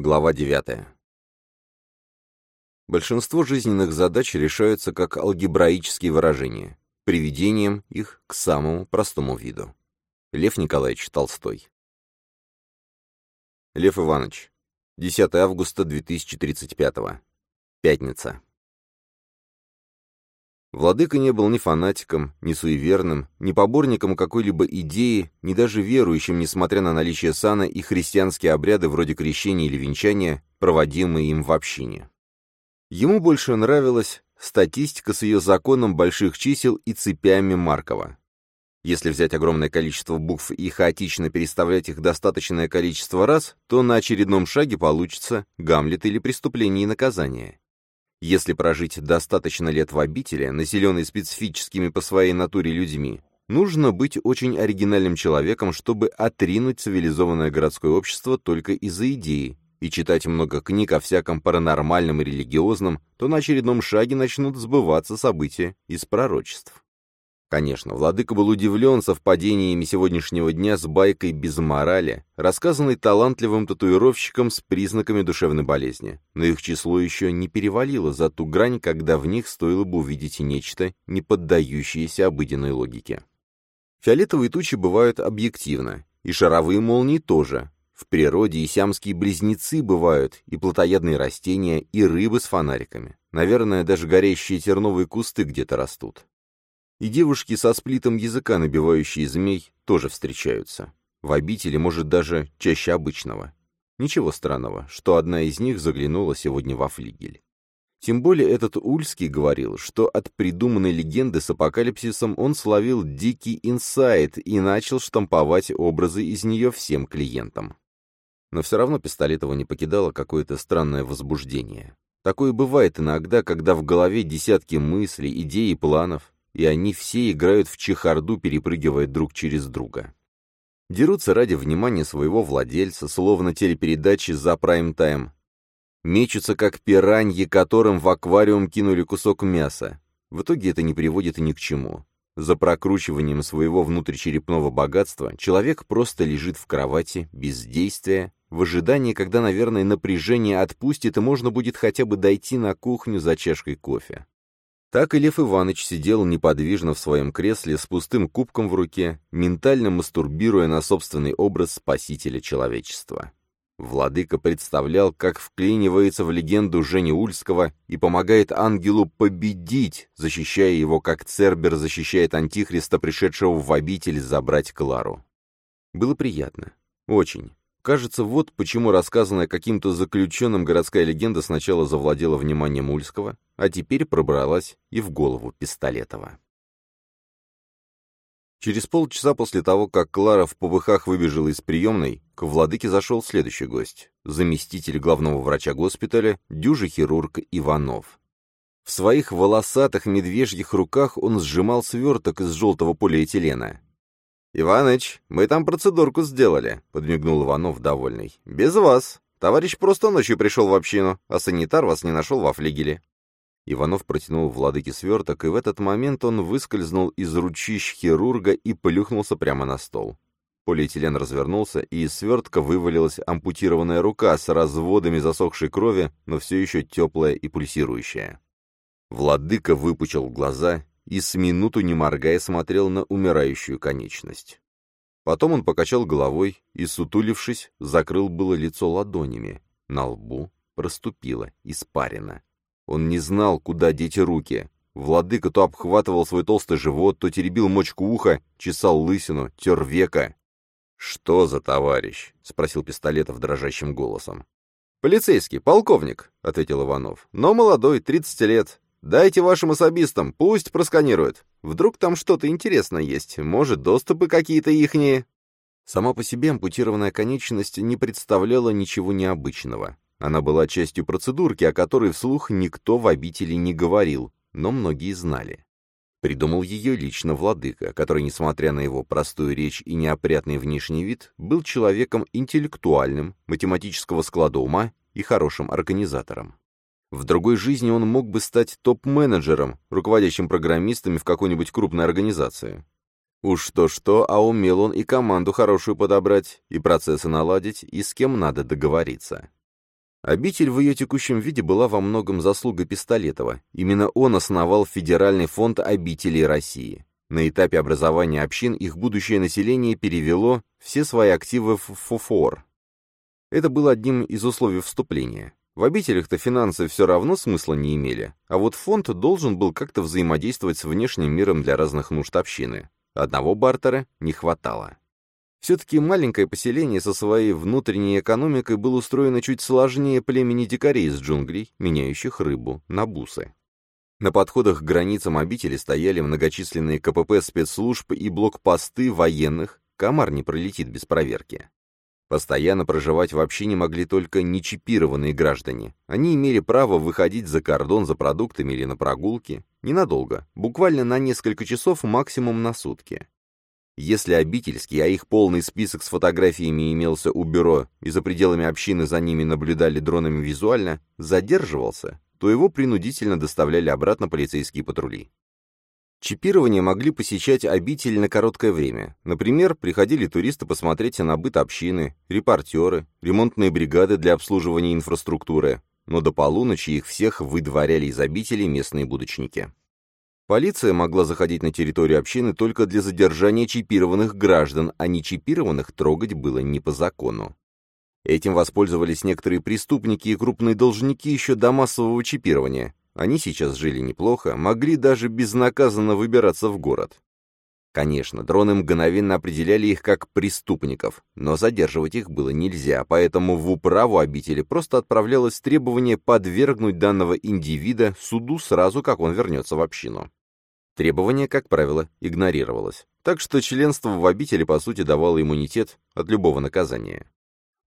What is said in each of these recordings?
Глава 9. Большинство жизненных задач решаются как алгебраические выражения, приведением их к самому простому виду. Лев Николаевич Толстой. Лев Иванович. 10 августа 2035. Пятница. Владыка не был ни фанатиком, ни суеверным, ни поборником какой-либо идеи, ни даже верующим, несмотря на наличие сана и христианские обряды вроде крещения или венчания, проводимые им в общине. Ему больше нравилась статистика с ее законом больших чисел и цепями Маркова. Если взять огромное количество букв и хаотично переставлять их достаточное количество раз, то на очередном шаге получится Гамлет или преступление и наказание. Если прожить достаточно лет в обители, населенной специфическими по своей натуре людьми, нужно быть очень оригинальным человеком, чтобы отринуть цивилизованное городское общество только из-за идеи, и читать много книг о всяком паранормальном и религиозном, то на очередном шаге начнут сбываться события из пророчеств. Конечно, владыка был удивлен совпадениями сегодняшнего дня с байкой без морали, рассказанной талантливым татуировщиком с признаками душевной болезни, но их число еще не перевалило за ту грань, когда в них стоило бы увидеть нечто, не поддающееся обыденной логике. Фиолетовые тучи бывают объективно, и шаровые молнии тоже. В природе и сиамские близнецы бывают, и плотоядные растения, и рыбы с фонариками. Наверное, даже горящие терновые кусты где-то растут. И девушки со сплитом языка, набивающие змей, тоже встречаются. В обители, может, даже чаще обычного. Ничего странного, что одна из них заглянула сегодня во флигель. Тем более этот Ульский говорил, что от придуманной легенды с апокалипсисом он словил дикий инсайт и начал штамповать образы из нее всем клиентам. Но все равно Пистолетова не покидало какое-то странное возбуждение. Такое бывает иногда, когда в голове десятки мыслей, идей и планов, и они все играют в чехарду, перепрыгивая друг через друга. Дерутся ради внимания своего владельца, словно телепередачи за прайм-тайм. Мечутся, как пираньи, которым в аквариум кинули кусок мяса. В итоге это не приводит ни к чему. За прокручиванием своего внутричерепного богатства человек просто лежит в кровати, без действия, в ожидании, когда, наверное, напряжение отпустит и можно будет хотя бы дойти на кухню за чашкой кофе. Так и Лев Иванович сидел неподвижно в своем кресле с пустым кубком в руке, ментально мастурбируя на собственный образ спасителя человечества. Владыка представлял, как вклинивается в легенду Жени Ульского и помогает ангелу победить, защищая его, как Цербер защищает Антихриста, пришедшего в обитель забрать Клару. Было приятно. Очень. Кажется, вот почему рассказанная каким-то заключенным городская легенда сначала завладела вниманием Ульского, а теперь пробралась и в голову Пистолетова. Через полчаса после того, как Клара в побыхах выбежала из приемной, к владыке зашел следующий гость — заместитель главного врача госпиталя, дюжий хирург Иванов. В своих волосатых медвежьих руках он сжимал сверток из желтого полиэтилена. «Иваныч, мы там процедурку сделали», — подмигнул Иванов, довольный. «Без вас. Товарищ просто ночью пришел в общину, а санитар вас не нашел во флигеле». Иванов протянул владыке сверток, и в этот момент он выскользнул из ручищ хирурга и плюхнулся прямо на стол. Полиэтилен развернулся, и из свертка вывалилась ампутированная рука с разводами засохшей крови, но все еще теплая и пульсирующая. Владыка выпучил глаза и с минуту не моргая смотрел на умирающую конечность. Потом он покачал головой и, сутулившись, закрыл было лицо ладонями. На лбу проступила испарина. Он не знал, куда деть руки. Владыка то обхватывал свой толстый живот, то теребил мочку уха, чесал лысину, тер века. «Что за товарищ?» — спросил Пистолетов дрожащим голосом. «Полицейский, полковник», — ответил Иванов. «Но молодой, 30 лет. Дайте вашим особистам, пусть просканируют. Вдруг там что-то интересное есть, может, доступы какие-то ихние». Сама по себе ампутированная конечность не представляла ничего необычного. Она была частью процедурки, о которой вслух никто в обители не говорил, но многие знали. Придумал ее лично владыка, который, несмотря на его простую речь и неопрятный внешний вид, был человеком интеллектуальным, математического склада ума и хорошим организатором. В другой жизни он мог бы стать топ-менеджером, руководящим программистами в какой-нибудь крупной организации. Уж то-что, а умел он и команду хорошую подобрать, и процессы наладить, и с кем надо договориться. Обитель в ее текущем виде была во многом заслугой Пистолетова. Именно он основал Федеральный фонд обителей России. На этапе образования общин их будущее население перевело все свои активы в ФОФОР. Это было одним из условий вступления. В обителях-то финансы все равно смысла не имели, а вот фонд должен был как-то взаимодействовать с внешним миром для разных нужд общины. Одного бартера не хватало. Все-таки маленькое поселение со своей внутренней экономикой было устроено чуть сложнее племени дикарей из джунглей, меняющих рыбу на бусы. На подходах к границам обители стояли многочисленные КПП спецслужб и блокпосты военных, комар не пролетит без проверки. Постоянно проживать вообще не могли только нечипированные граждане. Они имели право выходить за кордон за продуктами или на прогулки. Ненадолго, буквально на несколько часов, максимум на сутки. Если обительский, а их полный список с фотографиями имелся у бюро, и за пределами общины за ними наблюдали дронами визуально, задерживался, то его принудительно доставляли обратно полицейские патрули. Чипирование могли посещать обитель на короткое время. Например, приходили туристы посмотреть на быт общины, репортеры, ремонтные бригады для обслуживания инфраструктуры, но до полуночи их всех выдворяли из обители местные будочники. Полиция могла заходить на территорию общины только для задержания чипированных граждан, а не чипированных трогать было не по закону. Этим воспользовались некоторые преступники и крупные должники еще до массового чипирования. Они сейчас жили неплохо, могли даже безнаказанно выбираться в город. Конечно, дроны мгновенно определяли их как преступников, но задерживать их было нельзя, поэтому в управу обители просто отправлялось требование подвергнуть данного индивида суду сразу, как он вернется в общину. Требование, как правило, игнорировалось. Так что членство в обители, по сути, давало иммунитет от любого наказания.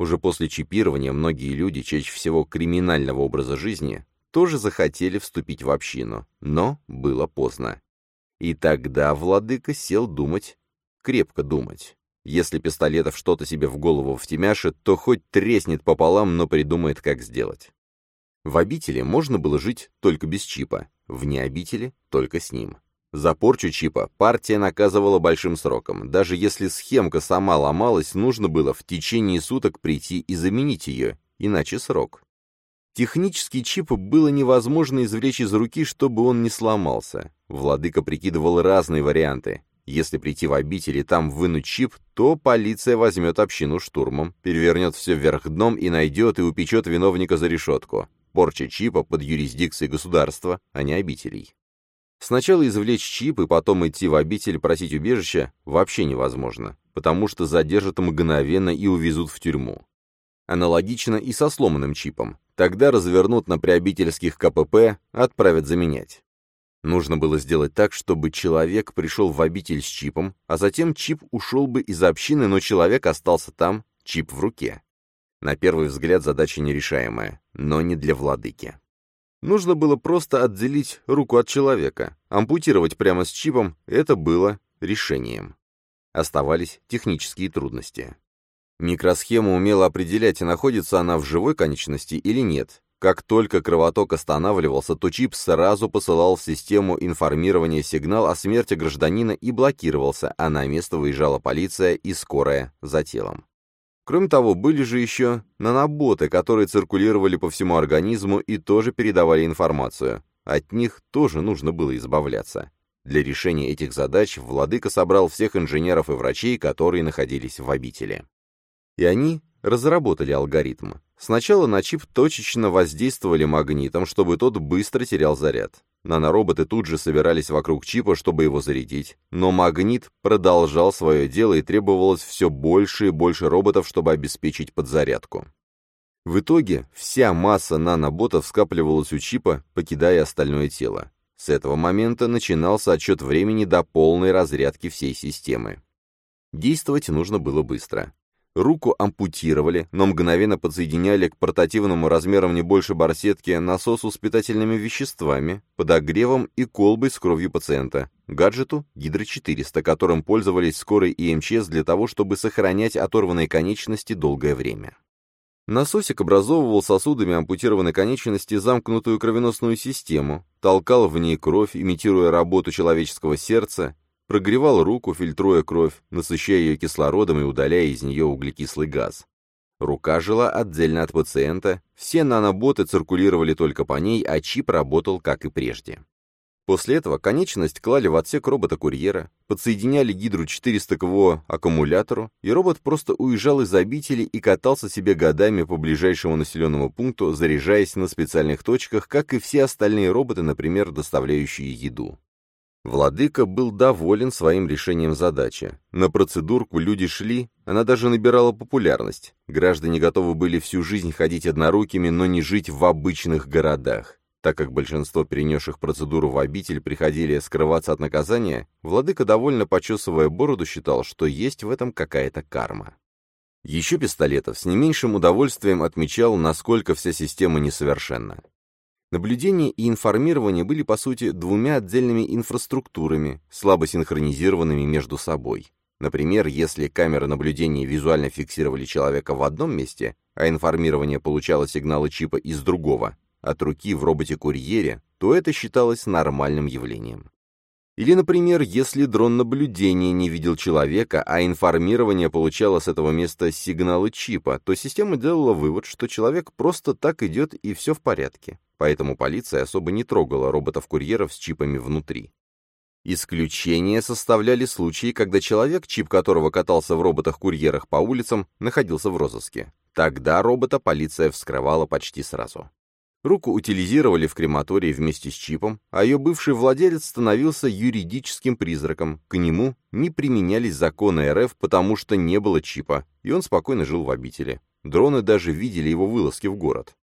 Уже после чипирования многие люди, чаще всего криминального образа жизни, тоже захотели вступить в общину, но было поздно. И тогда владыка сел думать, крепко думать. Если пистолетов что-то себе в голову втемяшит, то хоть треснет пополам, но придумает, как сделать. В обители можно было жить только без чипа, вне обители — только с ним. За порчу чипа партия наказывала большим сроком. Даже если схемка сама ломалась, нужно было в течение суток прийти и заменить ее, иначе срок. Технический чип было невозможно извлечь из руки, чтобы он не сломался. Владыка прикидывал разные варианты. Если прийти в обитель и там вынуть чип, то полиция возьмет общину штурмом, перевернет все вверх дном и найдет и упечет виновника за решетку. Порча чипа под юрисдикцией государства, а не обителей. Сначала извлечь чип и потом идти в обитель просить убежища вообще невозможно, потому что задержат мгновенно и увезут в тюрьму. Аналогично и со сломанным чипом. Тогда развернут на приобительских КПП, отправят заменять. Нужно было сделать так, чтобы человек пришел в обитель с чипом, а затем чип ушел бы из общины, но человек остался там, чип в руке. На первый взгляд задача нерешаемая, но не для владыки. Нужно было просто отделить руку от человека. Ампутировать прямо с чипом — это было решением. Оставались технические трудности. Микросхема умела определять, находится она в живой конечности или нет. Как только кровоток останавливался, то чип сразу посылал в систему информирования сигнал о смерти гражданина и блокировался, а на место выезжала полиция и скорая за телом. Кроме того, были же еще наноботы, которые циркулировали по всему организму и тоже передавали информацию. От них тоже нужно было избавляться. Для решения этих задач владыка собрал всех инженеров и врачей, которые находились в обители. И они разработали алгоритм. Сначала на чип точечно воздействовали магнитом, чтобы тот быстро терял заряд. Нанороботы тут же собирались вокруг чипа, чтобы его зарядить, но магнит продолжал свое дело и требовалось все больше и больше роботов, чтобы обеспечить подзарядку. В итоге вся масса наноботов скапливалась у чипа, покидая остальное тело. С этого момента начинался отчет времени до полной разрядки всей системы. Действовать нужно было быстро. Руку ампутировали, но мгновенно подсоединяли к портативному размером не больше барсетки насосу с питательными веществами, подогревом и колбой с кровью пациента, гаджету Гидро-400, которым пользовались скорой и МЧС для того, чтобы сохранять оторванные конечности долгое время. Насосик образовывал сосудами ампутированной конечности замкнутую кровеносную систему, толкал в ней кровь, имитируя работу человеческого сердца, прогревал руку, фильтруя кровь, насыщая ее кислородом и удаляя из нее углекислый газ. Рука жила отдельно от пациента, все наноботы циркулировали только по ней, а чип работал как и прежде. После этого конечность клали в отсек робота-курьера, подсоединяли гидру 400 КВО аккумулятору, и робот просто уезжал из обители и катался себе годами по ближайшему населенному пункту, заряжаясь на специальных точках, как и все остальные роботы, например, доставляющие еду. Владыка был доволен своим решением задачи. На процедурку люди шли, она даже набирала популярность. Граждане готовы были всю жизнь ходить однорукими, но не жить в обычных городах. Так как большинство перенесших процедуру в обитель приходили скрываться от наказания, владыка, довольно почесывая бороду, считал, что есть в этом какая-то карма. Еще Пистолетов с не меньшим удовольствием отмечал, насколько вся система несовершенна. Наблюдение и информирование были, по сути, двумя отдельными инфраструктурами, слабо синхронизированными между собой. Например, если камеры наблюдения визуально фиксировали человека в одном месте, а информирование получало сигналы чипа из другого, от руки в роботе-курьере, то это считалось нормальным явлением. Или, например, если дрон наблюдения не видел человека, а информирование получало с этого места сигналы чипа, то система делала вывод, что человек просто так идет и все в порядке поэтому полиция особо не трогала роботов-курьеров с чипами внутри. Исключение составляли случаи, когда человек, чип которого катался в роботах-курьерах по улицам, находился в розыске. Тогда робота полиция вскрывала почти сразу. Руку утилизировали в крематории вместе с чипом, а ее бывший владелец становился юридическим призраком. К нему не применялись законы РФ, потому что не было чипа, и он спокойно жил в обители. Дроны даже видели его вылазки в город.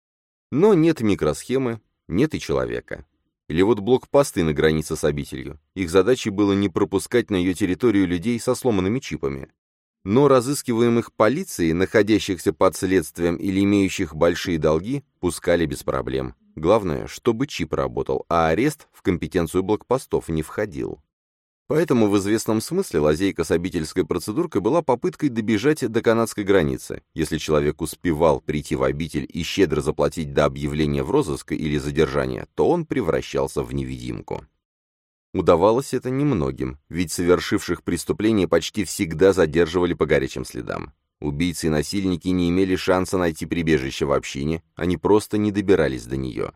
Но нет микросхемы, нет и человека. Или вот блокпосты на границе с обителью. Их задачей было не пропускать на ее территорию людей со сломанными чипами. Но разыскиваемых полицией, находящихся под следствием или имеющих большие долги, пускали без проблем. Главное, чтобы чип работал, а арест в компетенцию блокпостов не входил. Поэтому в известном смысле лазейка с обительской процедуркой была попыткой добежать до канадской границы. Если человек успевал прийти в обитель и щедро заплатить до объявления в розыск или задержания, то он превращался в невидимку. Удавалось это немногим, ведь совершивших преступления почти всегда задерживали по горячим следам. Убийцы и насильники не имели шанса найти прибежище в общине, они просто не добирались до нее.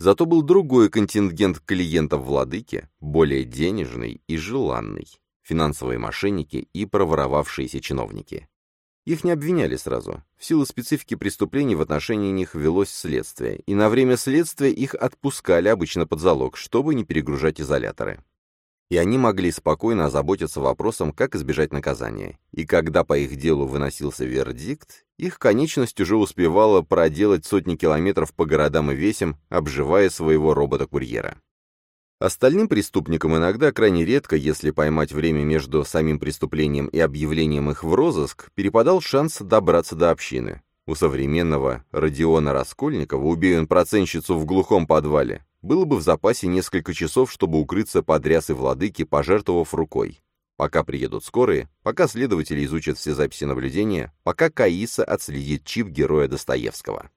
Зато был другой контингент клиентов владыки, более денежный и желанный. Финансовые мошенники и проворовавшиеся чиновники. Их не обвиняли сразу. В силу специфики преступлений в отношении них велось следствие, и на время следствия их отпускали обычно под залог, чтобы не перегружать изоляторы и они могли спокойно озаботиться вопросом, как избежать наказания. И когда по их делу выносился вердикт, их конечность уже успевала проделать сотни километров по городам и весям, обживая своего робота-курьера. Остальным преступникам иногда крайне редко, если поймать время между самим преступлением и объявлением их в розыск, перепадал шанс добраться до общины. У современного Родиона Раскольникова, убей он проценщицу в глухом подвале, было бы в запасе несколько часов, чтобы укрыться под рясой владыки, пожертвовав рукой. Пока приедут скорые, пока следователи изучат все записи наблюдения, пока Каиса отследит чип героя Достоевского.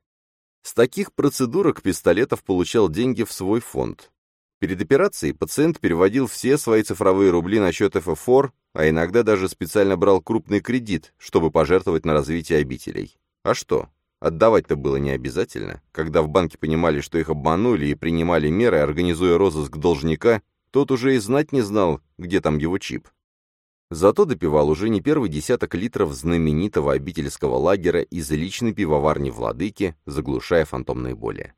С таких процедурок Пистолетов получал деньги в свой фонд. Перед операцией пациент переводил все свои цифровые рубли на счет ФФОР, а иногда даже специально брал крупный кредит, чтобы пожертвовать на развитие обителей. А что? Отдавать-то было не обязательно. Когда в банке понимали, что их обманули и принимали меры, организуя розыск должника, тот уже и знать не знал, где там его чип. Зато допивал уже не первый десяток литров знаменитого обительского лагеря из личной пивоварни владыки, заглушая фантомные боли.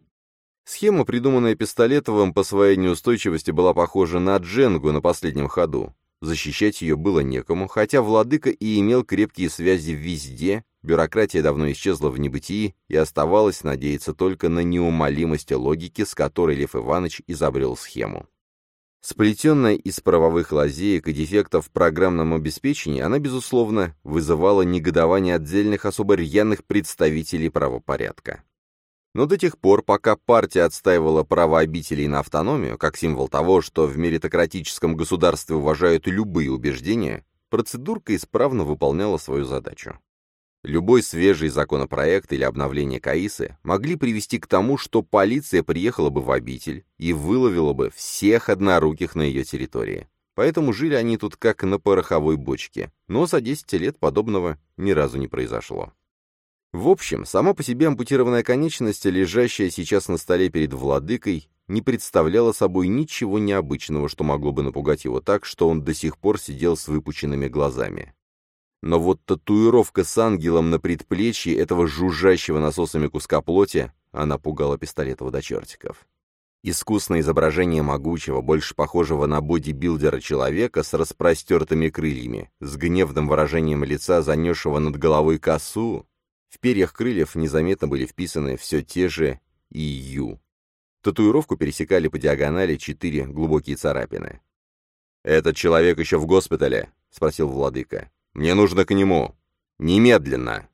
Схема, придуманная Пистолетовым по своей неустойчивости, была похожа на дженгу на последнем ходу. Защищать ее было некому, хотя владыка и имел крепкие связи везде, бюрократия давно исчезла в небытии, и оставалось надеяться только на неумолимость логики, с которой Лев Иванович изобрел схему. Сплетенная из правовых лазеек и дефектов в программном обеспечении, она, безусловно, вызывала негодование отдельных особо рьяных представителей правопорядка. Но до тех пор, пока партия отстаивала право обителей на автономию, как символ того, что в меритократическом государстве уважают любые убеждения, процедурка исправно выполняла свою задачу. Любой свежий законопроект или обновление КАИСы могли привести к тому, что полиция приехала бы в обитель и выловила бы всех одноруких на ее территории. Поэтому жили они тут как на пороховой бочке, но за 10 лет подобного ни разу не произошло. В общем, сама по себе ампутированная конечность, лежащая сейчас на столе перед владыкой, не представляла собой ничего необычного, что могло бы напугать его так, что он до сих пор сидел с выпученными глазами. Но вот татуировка с ангелом на предплечье этого жужжащего насосами куска плоти, она пугала Пистолетова до чертиков. Искусное изображение могучего, больше похожего на бодибилдера человека с распростертыми крыльями, с гневным выражением лица, занесшего над головой косу. В перьях крыльев незаметно были вписаны все те же «ИЮ». Татуировку пересекали по диагонали четыре глубокие царапины. «Этот человек еще в госпитале?» — спросил владыка. Мне нужно к нему. Немедленно!»